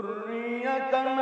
ذرية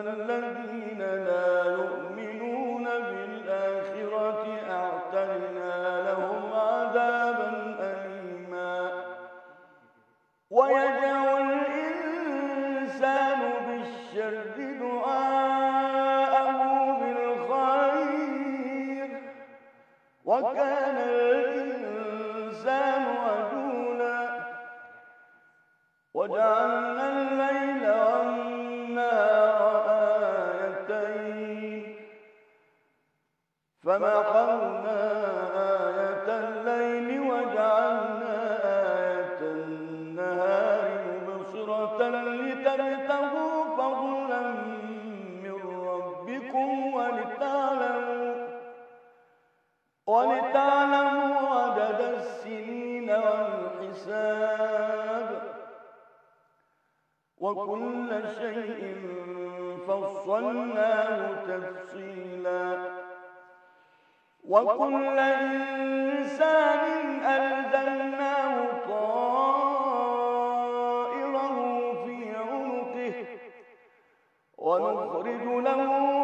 الذين لا وكل شيء فصلناه تفصيلا. وكل إنسان ألزمناه طائره في عنقه ونخرج له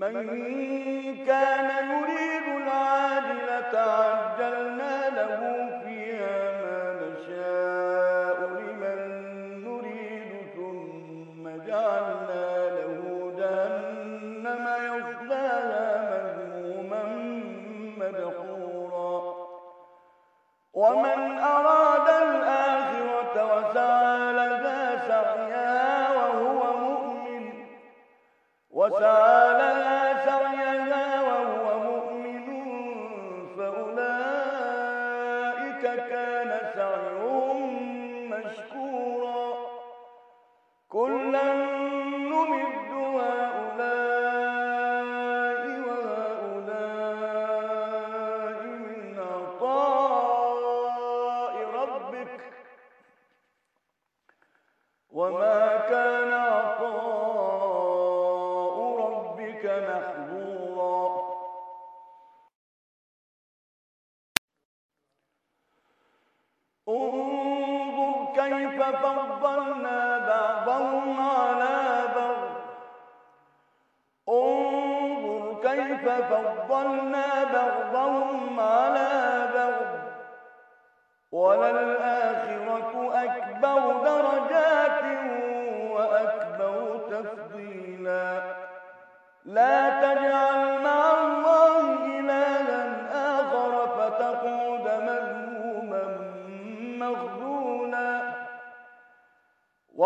من كان يريد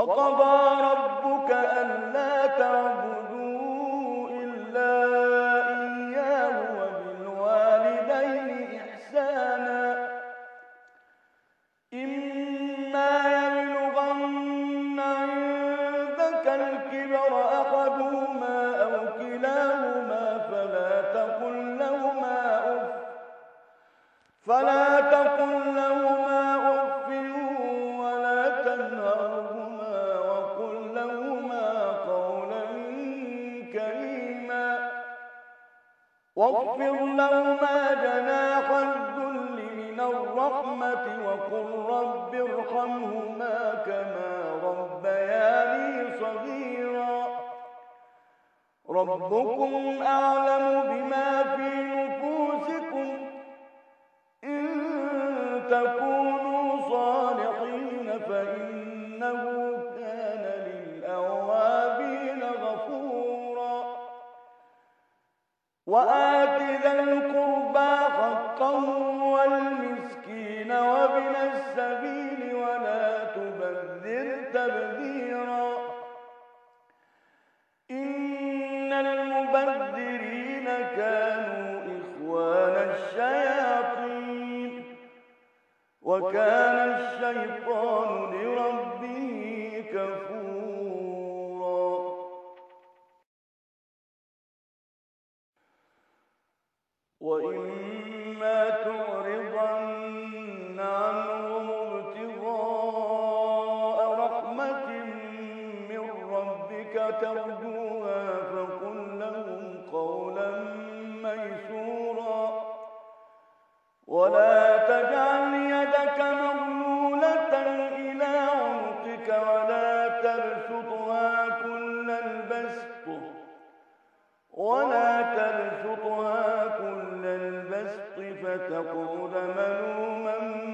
وقضى واغفر لهما جناح الذل من الرحمة وقل رب ارحمهما كما ربياني صغيرا. ربكم أعلم بما في وإما تعرضن عنهم ابتغاء رحمة من ربك ترجوها فقل قولا ميسورا ولا تجعل يدك مغلولة إلى عنقك ولا تبسطها كل البسط ولا تبسطها الحق فتقعد ملوما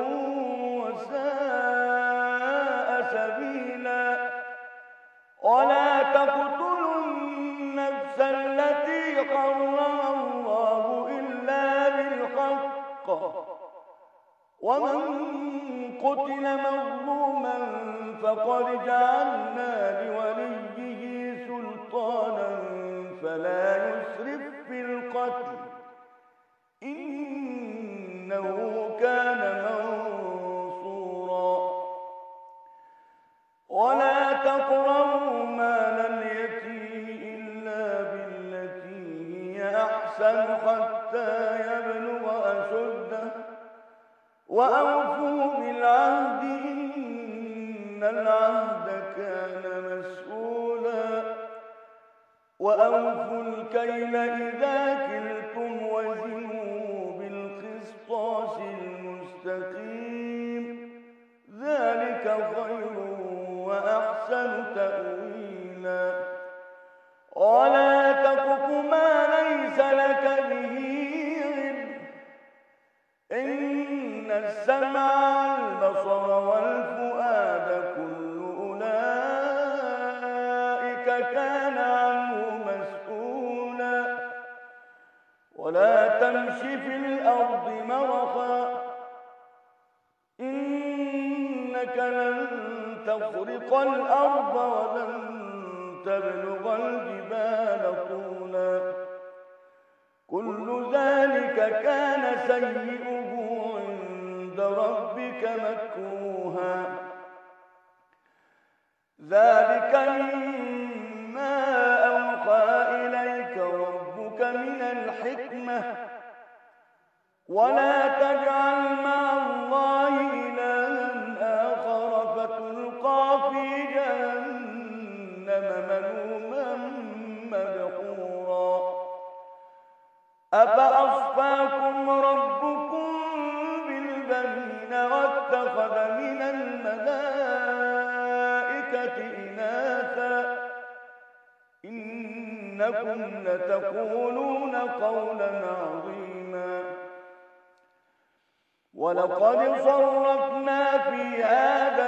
حرم الله إلا بالحق. ومن قتل مظلوما فقد جعلنا لوليه سلطانا فلا السمع والبصر والفؤاد كل أولئك كان عنه مسؤولا ولا تمش في الأرض مرخا إنك لن تخرق الأرض ولن تبلغ الجبال طولا. كل ذلك كان سيئه ربك مكروها. ذلك مما أوحى إليك ربك من الحكمة. ولا تجعل مع الله إلها آخر فتلقى في جهنم ملوما مدحورا أفأصفاكم إنكم لتقولون قولا عظيما. ولقد صرفنا في هذا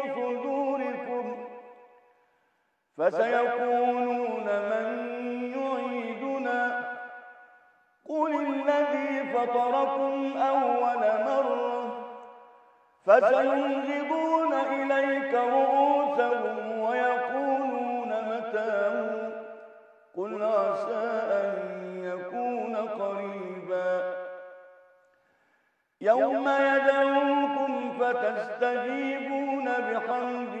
فسيقولون من يعيدنا؟ قل الذي فطركم أول مرة. فسينجبون إليك رؤوسهم ويقولون متاه قل عسى أن يكون قريبا. يوم يدعوكم فتستجيبون بحمده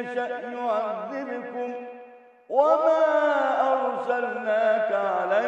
يشأ يعذبكم وما أرسلناك عليهم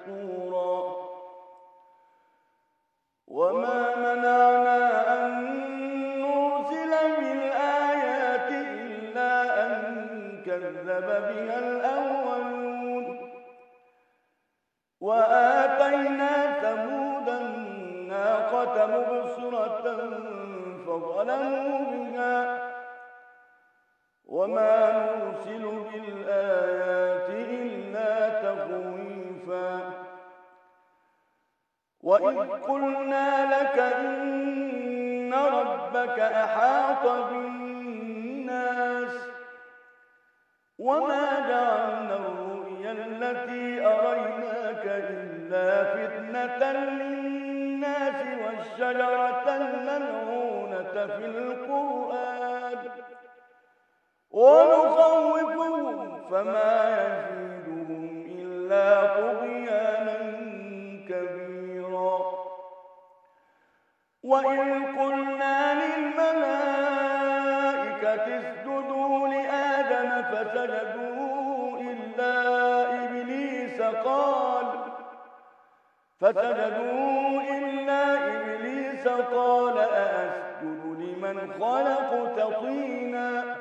فظلموا بها وما نرسل بالآيات إلا تخويفا. وإذ قلنا لك إن ربك أحاط بالناس وما جعلنا الرؤيا التي أريناك إلا فتنة للناس والشجرة الملعونة في القرآن. ونخوفهم فما يزيدهم إلا طغيانا كبيرا. وإذ قلنا للملائكة اسجدوا لآدم فسجدوا إلا إبليس قال فسجدوا إلا إبليس قال أأسجد لمن خلقت طينا؟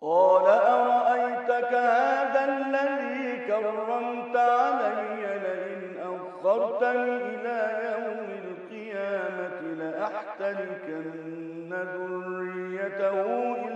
قال أرأيتك هذا الذي كرمت علي لئن أخرتني إلى يوم القيامة لأحتركن ذريته إلا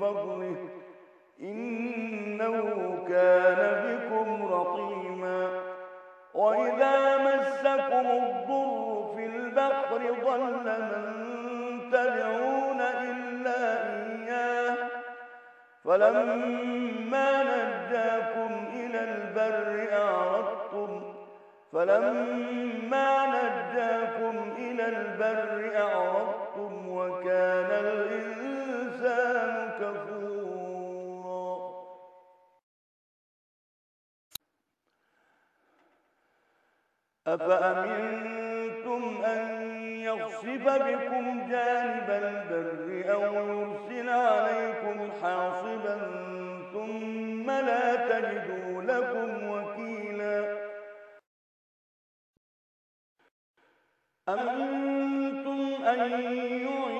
فضله إنه كان بكم رقيما وإذا مسكم الضر في البحر ضل من تدعون إلا إياه. فلما نجاكم إلى البر أعرضتم فلما نجاكم إلى البر أعرضتم وكان الإنسان أفأمنتم أن يخسف بكم جانب البر أو يرسل عليكم حاصبا ثم لا تجدوا لكم وكيلا أمنتم أن يعيدكم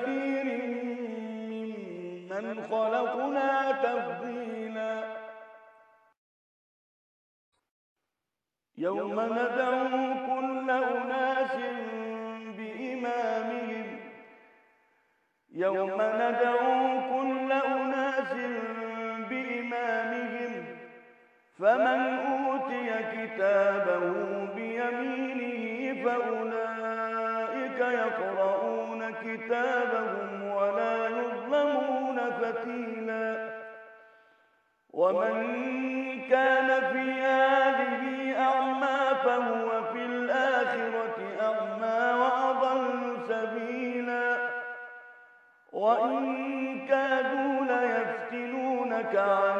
كثير ممن خلقنا تفضيلا. يوم ندعو كل أناس بإمامهم. يوم ندعو كل أناس بإمامهم. فمن أوتي كتابه بيمينه فأولئك يقرؤون كتابهم ولا يظلمون فتيلا. ومن كان في هذه أعمى فهو في الآخرة أعمى وأضل سبيلا. وإن كادوا ليفتنونك عن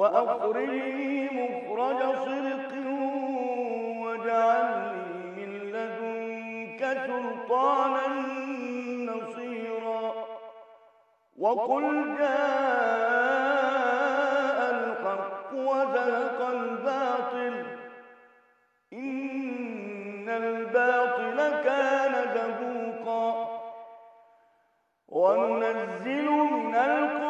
وأخرجني مخرج صدق واجعل لي سلطانا نصيرا. وقل جاء الحق وزهق الباطل. إن الباطل كان زهوقا. وننزل من القرآن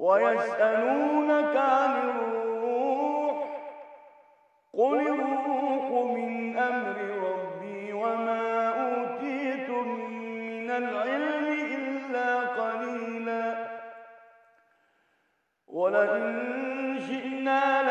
ويسألونك عن الروح قل الروح من أمر ربي وما أوتيتم من العلم إلا قليلا ولئن شئنا